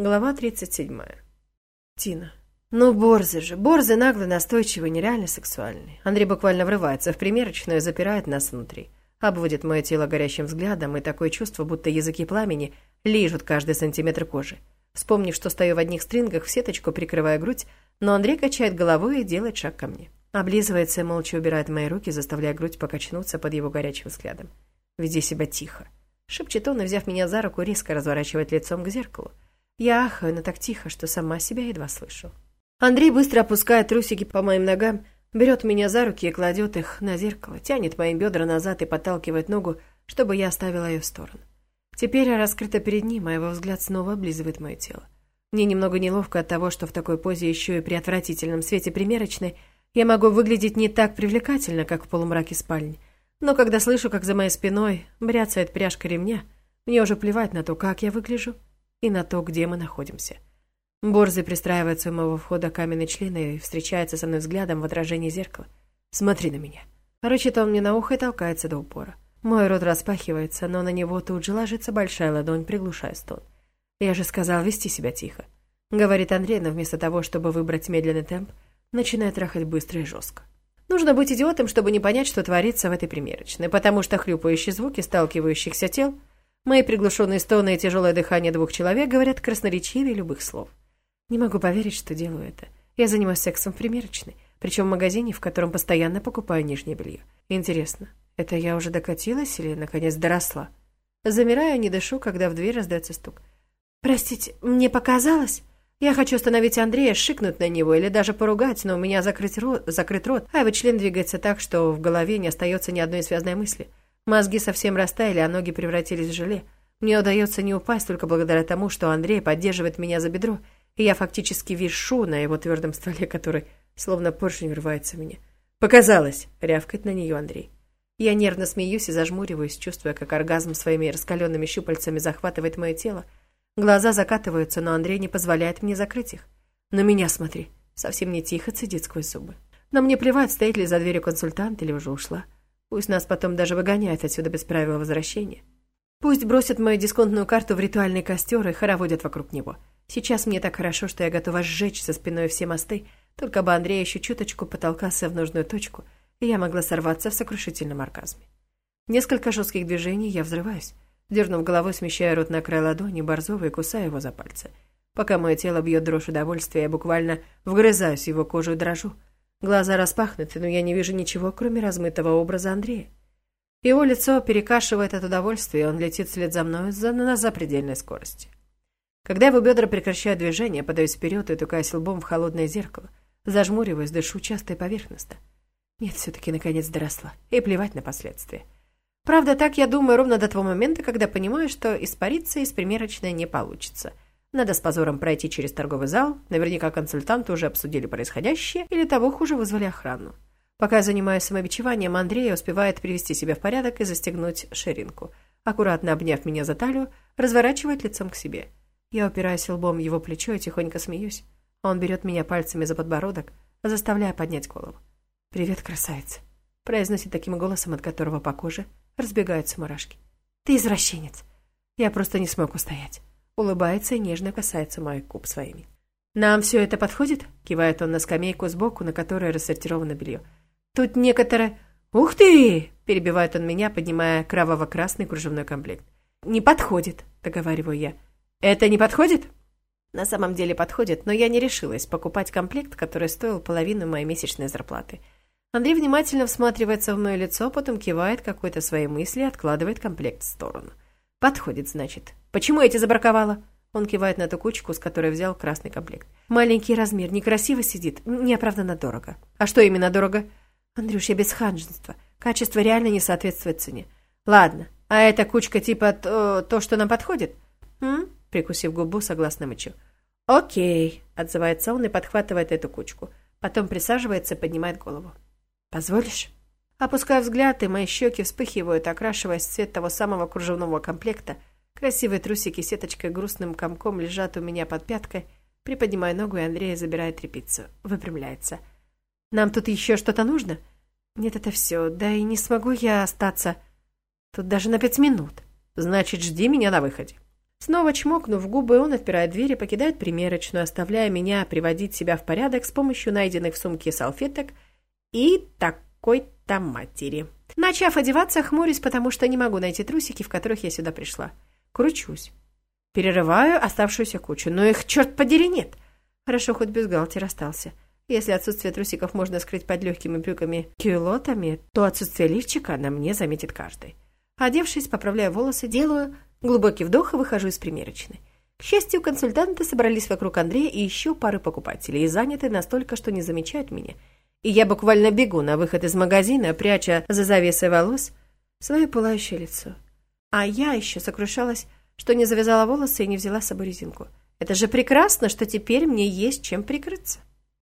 Глава 37. Тина. Ну, борзы же. Борзы нагло, настойчивые, нереально сексуальные. Андрей буквально врывается в примерочную и запирает нас внутри. Обводит мое тело горящим взглядом, и такое чувство, будто языки пламени лижут каждый сантиметр кожи. Вспомнив, что стою в одних стрингах, в сеточку прикрывая грудь, но Андрей качает головой и делает шаг ко мне. Облизывается и молча убирает мои руки, заставляя грудь покачнуться под его горячим взглядом. «Веди себя тихо», — шепчет он и, взяв меня за руку, резко разворачивает лицом к зеркалу. Я ахаю, но так тихо, что сама себя едва слышу. Андрей быстро опускает трусики по моим ногам, берет меня за руки и кладет их на зеркало, тянет мои бедра назад и подталкивает ногу, чтобы я оставила ее в сторону. Теперь раскрыта перед ним, а его взгляд снова облизывает мое тело. Мне немного неловко от того, что в такой позе еще и при отвратительном свете примерочной я могу выглядеть не так привлекательно, как в полумраке спальни. Но когда слышу, как за моей спиной бряцает пряжка ремня, мне уже плевать на то, как я выгляжу и на то, где мы находимся. Борзый пристраивается у моего входа каменный член и встречается со мной взглядом в отражении зеркала. «Смотри на меня». Рычит он мне на ухо и толкается до упора. Мой рот распахивается, но на него тут же ложится большая ладонь, приглушая стон. «Я же сказал вести себя тихо», — говорит Андрей, но вместо того, чтобы выбрать медленный темп, начинает трахать быстро и жестко. Нужно быть идиотом, чтобы не понять, что творится в этой примерочной, потому что хлюпающие звуки сталкивающихся тел — Мои приглушенные стоны и тяжелое дыхание двух человек говорят красноречивее любых слов. Не могу поверить, что делаю это. Я занимаюсь сексом в примерочной, причем в магазине, в котором постоянно покупаю нижнее белье. Интересно, это я уже докатилась или, наконец, доросла? Замираю, не дышу, когда в дверь раздается стук. «Простите, мне показалось?» Я хочу остановить Андрея, шикнуть на него или даже поругать, но у меня закрыть рот, закрыт рот, а его член двигается так, что в голове не остается ни одной связной мысли – Мозги совсем растаяли, а ноги превратились в желе. Мне удается не упасть только благодаря тому, что Андрей поддерживает меня за бедро, и я фактически вишу на его твердом стволе, который словно поршень врывается в меня. «Показалось!» — рявкает на нее Андрей. Я нервно смеюсь и зажмуриваюсь, чувствуя, как оргазм своими раскаленными щупальцами захватывает мое тело. Глаза закатываются, но Андрей не позволяет мне закрыть их. «На меня смотри!» Совсем не тихо цедит сквозь зубы. Но мне плевать, стоит ли за дверью консультант или уже ушла. Пусть нас потом даже выгоняют отсюда без правила возвращения. Пусть бросят мою дисконтную карту в ритуальный костер и хороводят вокруг него. Сейчас мне так хорошо, что я готова сжечь со спиной все мосты, только бы Андрей еще чуточку потолкался в нужную точку, и я могла сорваться в сокрушительном оргазме. Несколько жестких движений я взрываюсь. Дернув головой, смещаю рот на край ладони Борзова и кусаю его за пальцы. Пока мое тело бьет дрожь удовольствия, я буквально вгрызаюсь в его кожу и дрожу. Глаза распахнуты, но я не вижу ничего, кроме размытого образа Андрея. Его лицо перекашивает от удовольствия, и он летит вслед за мной на запредельной скорости. Когда его бедра прекращают движение, подаюсь вперед и тукаясь лбом в холодное зеркало. Зажмуриваюсь, дышу часто и поверхностно. Нет, все-таки наконец доросла. И плевать на последствия. Правда, так я думаю ровно до того момента, когда понимаю, что испариться из примерочной не получится – надо с позором пройти через торговый зал, наверняка консультанты уже обсудили происходящее, или того хуже вызвали охрану. Пока я занимаюсь самобичеванием, Андрей успевает привести себя в порядок и застегнуть ширинку. Аккуратно обняв меня за талию, разворачивает лицом к себе. Я упираюсь лбом в его плечо и тихонько смеюсь. Он берет меня пальцами за подбородок, заставляя поднять голову. «Привет, красавица», — произносит таким голосом, от которого по коже разбегаются мурашки. «Ты извращенец. Я просто не смог устоять» улыбается и нежно касается моих губ своими. «Нам все это подходит?» – кивает он на скамейку сбоку, на которой рассортировано белье. «Тут некоторое...» «Ух ты!» – перебивает он меня, поднимая кроваво-красный кружевной комплект. «Не подходит», – договариваю я. «Это не подходит?» На самом деле подходит, но я не решилась покупать комплект, который стоил половину моей месячной зарплаты. Андрей внимательно всматривается в мое лицо, потом кивает какой-то своей мысли и откладывает комплект в сторону. «Подходит, значит. Почему я тебя забраковала?» Он кивает на ту кучку, с которой взял красный комплект. «Маленький размер, некрасиво сидит, неоправданно дорого». «А что именно дорого?» «Андрюш, я без ханжества. Качество реально не соответствует цене». «Ладно, а эта кучка типа то, то что нам подходит?» «М?» Прикусив губу, согласно мычу. «Окей», — отзывается он и подхватывает эту кучку. Потом присаживается и поднимает голову. «Позволишь?» Опускаю взгляд, и мои щеки вспыхивают, окрашиваясь в цвет того самого кружевного комплекта. Красивые трусики сеточкой грустным комком лежат у меня под пяткой. Приподнимаю ногу, и Андрей забирает трепицу. Выпрямляется. «Нам тут еще что-то нужно?» «Нет, это все. Да и не смогу я остаться. Тут даже на пять минут. Значит, жди меня на выходе». Снова чмокнув губы, он отпирает дверь и покидает примерочную, оставляя меня приводить себя в порядок с помощью найденных в сумке салфеток и такой-то матери. Начав одеваться, хмурюсь, потому что не могу найти трусики, в которых я сюда пришла. Кручусь. Перерываю оставшуюся кучу, но их, черт подери, нет. Хорошо, хоть бюстгальтер остался. Если отсутствие трусиков можно скрыть под легкими брюками-кюлотами, то отсутствие лифчика на мне заметит каждый. Одевшись, поправляю волосы, делаю глубокий вдох и выхожу из примерочной. К счастью, консультанты собрались вокруг Андрея и еще пары покупателей, и заняты настолько, что не замечают меня. И я буквально бегу на выход из магазина, пряча за завесой волос свое пылающее лицо. А я еще сокрушалась, что не завязала волосы и не взяла с собой резинку. Это же прекрасно, что теперь мне есть чем прикрыться.